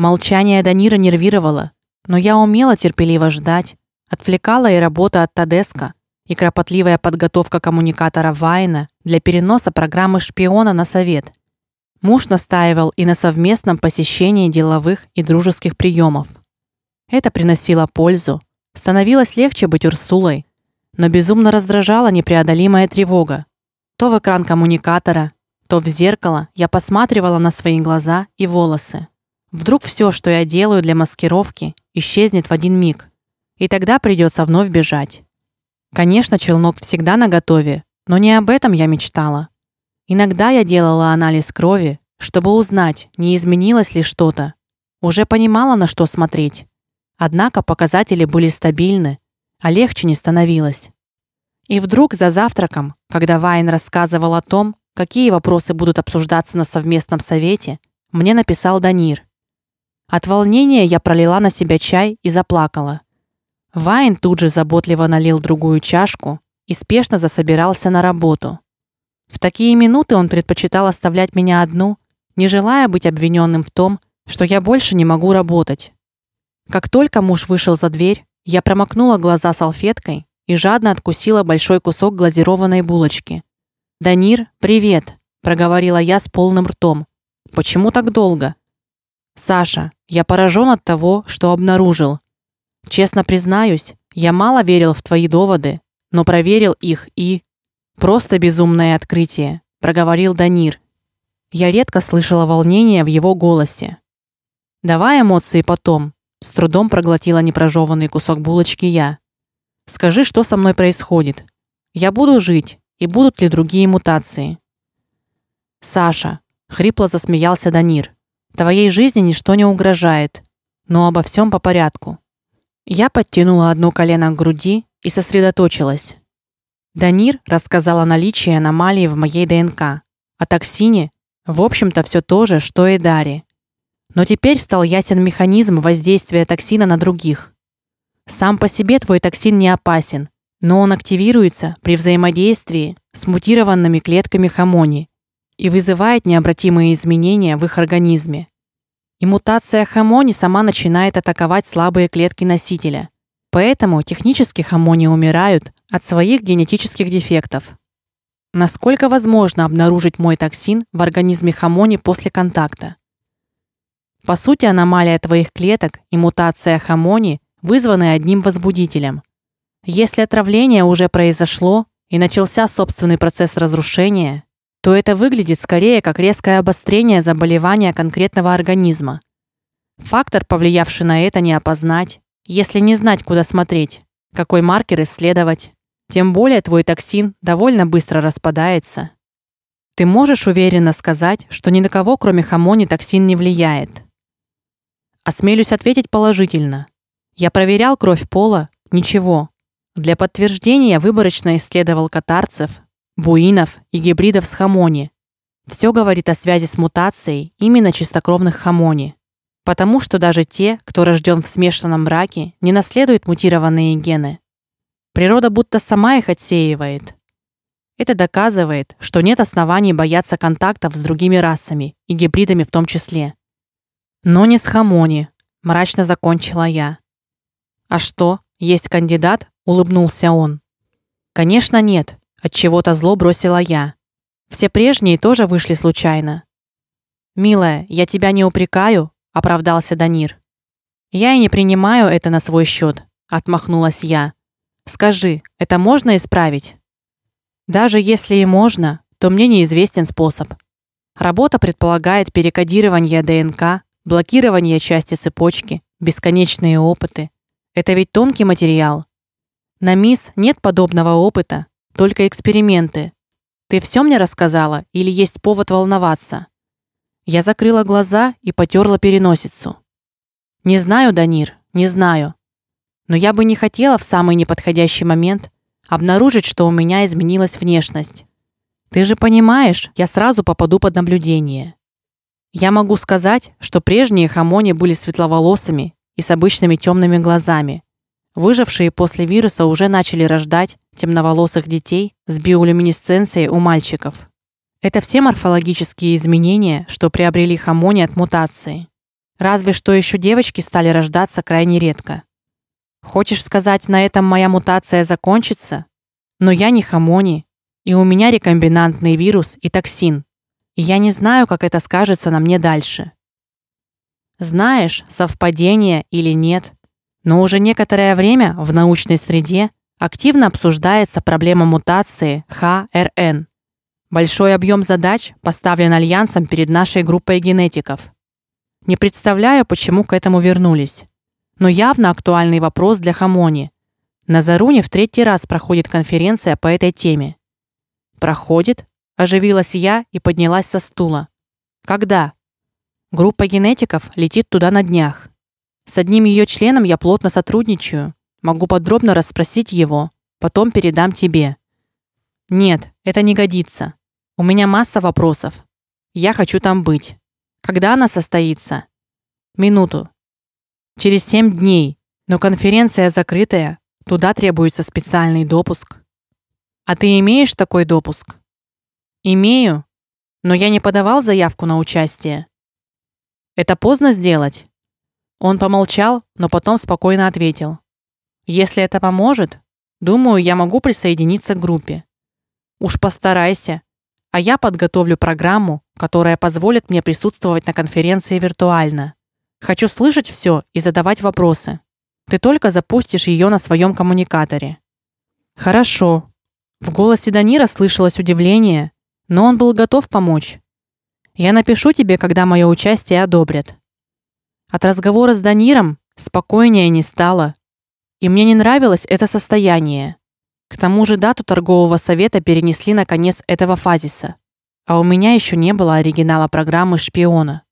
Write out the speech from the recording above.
Молчание Данира нервировало, но я умела терпеливо ждать, отвлекала и работа от Тадеска, и кропотливая подготовка коммуникатора Вайна для переноса программы шпиона на совет. Муж настаивал и на совместном посещении деловых и дружеских приемов. Это приносило пользу, становилось легче быть Урсулой, но безумно раздражала непреодолимая тревога. То в экран коммуникатора, то в зеркало я посматривала на свои глаза и волосы. Вдруг все, что я делаю для маскировки, исчезнет в один миг, и тогда придется вновь бежать. Конечно, челнок всегда наготове, но не об этом я мечтала. Иногда я делала анализ крови, чтобы узнать, не изменилось ли что-то. Уже понимала, на что смотреть. Однако показатели были стабильны, а легче не становилось. И вдруг за завтраком, когда Вайн рассказывал о том, какие вопросы будут обсуждаться на совместном совете, мне написал Данир. От волнения я пролила на себя чай и заплакала. Вайн тут же заботливо налил другую чашку и спешно засобирался на работу. В такие минуты он предпочитал оставлять меня одну, не желая быть обвиненным в том, что я больше не могу работать. Как только муж вышел за дверь, я промокнула глаза салфеткой и жадно откусила большой кусок глазированной булочки. "Данир, привет", проговорила я с полным ртом. "Почему так долго?" "Саша, я поражен от того, что обнаружил. Честно признаюсь, я мало верил в твои доводы, но проверил их и просто безумное открытие, проговорил Данир. Я редко слышала волнения в его голосе. Давай эмоции потом, с трудом проглотила непрожеванный кусок булочки я. Скажи, что со мной происходит? Я буду жить, и будут ли другие мутации? Саша, хрипло засмеялся Данир. Твоей жизни ничто не угрожает, но обо всем по порядку. Я подтянула одно колено к груди и сосредоточилась. Данир рассказал о наличии аномалии в моей ДНК, о токсине, в общем-то все то же, что и Дари. Но теперь стал ясен механизм воздействия токсина на других. Сам по себе твой токсин не опасен, но он активируется при взаимодействии с мутированными клетками хамони и вызывает необратимые изменения в их организме. И мутация хамони сама начинает атаковать слабые клетки носителя. Поэтому технически хамони умирают от своих генетических дефектов. Насколько возможно обнаружить мой токсин в организме хамони после контакта? По сути, аномалия твоих клеток и мутация хамони вызваны одним возбудителем. Если отравление уже произошло и начался собственный процесс разрушения, то это выглядит скорее как резкое обострение заболевания конкретного организма. Фактор, повлиявший на это, не опознать, если не знать, куда смотреть, какой маркер исследовать. Тем более твой токсин довольно быстро распадается. Ты можешь уверенно сказать, что ни на кого, кроме хамони, токсин не влияет. Осмелюсь ответить положительно. Я проверял кровь пола, ничего. Для подтверждения выборочно исследовал катарцев, буинов и гибридов с хамони. Все говорит о связи с мутацией именно чистокровных хамони. Потому что даже те, кто рожден в смешанном браке, не наследуют мутированные гены. Природа будто сама их отсеивает. Это доказывает, что нет оснований бояться контактов с другими расами и гибридами в том числе. Но не с хамони, мрачно закончила я. А что, есть кандидат? улыбнулся он. Конечно, нет. От чего-то зло бросила я. Все прежние тоже вышли случайно. Милая, я тебя не упрекаю, оправдался Данир. Я и не принимаю это на свой счет, отмахнулась я. Скажи, это можно исправить? Даже если и можно, то мне неизвестен способ. Работа предполагает перекодирование ДНК, блокирование части цепочки, бесконечные опыты. Это ведь тонкий материал. На МИС нет подобного опыта, только эксперименты. Ты все мне рассказала или есть повод волноваться? Я закрыла глаза и потёрла переносицу. Не знаю, Данир, не знаю. Но я бы не хотела в самый неподходящий момент обнаружить, что у меня изменилась внешность. Ты же понимаешь, я сразу попаду под наблюдение. Я могу сказать, что прежние хамони были светловолосыми и с обычными темными глазами. Выжившие после вируса уже начали рождать темноволосых детей с биолюминесценцией у мальчиков. Это все морфологические изменения, что приобрели хамони от мутации. Разве что еще девочки стали рождаться крайне редко. Хочешь сказать, на этом моя мутация закончится? Но я не хамони, и у меня рекомбинантный вирус и токсин. И я не знаю, как это скажется на мне дальше. Знаешь, совпадение или нет, но уже некоторое время в научной среде активно обсуждается проблема мутации ХРН. Большой объем задач поставлен альянсом перед нашей группой генетиков. Не представляю, почему к этому вернулись. Но явно актуальный вопрос для Хамони. На Заруне в третий раз проходит конференция по этой теме. Проходит? Оживилась я и поднялась со стула. Когда? Группа генетиков летит туда на днях. С одним ее членом я плотно сотрудничаю. Могу подробно расспросить его, потом передам тебе. Нет, это не годится. У меня масса вопросов. Я хочу там быть. Когда она состоится? Минуту. Через семь дней. Но конференция закрытая. Туда требуется специальный допуск. А ты имеешь такой допуск? Имею, но я не подавал заявку на участие. Это поздно сделать. Он помолчал, но потом спокойно ответил: Если это поможет, думаю, я могу присоединиться к группе. Уж постарайся, а я подготовлю программу, которая позволит мне присутствовать на конференции виртуально. Хочу слышать все и задавать вопросы. Ты только запустишь ее на своем коммуникаторе. Хорошо. В голосе Данира слышалось удивление, но он был готов помочь. Я напишу тебе, когда мое участие одобрят. От разговора с Даниром спокойнее не стало, и мне не нравилось это состояние. К тому же дату торгового совета перенесли на конец этого фазиса. А у меня еще не было оригинала программы шпиона.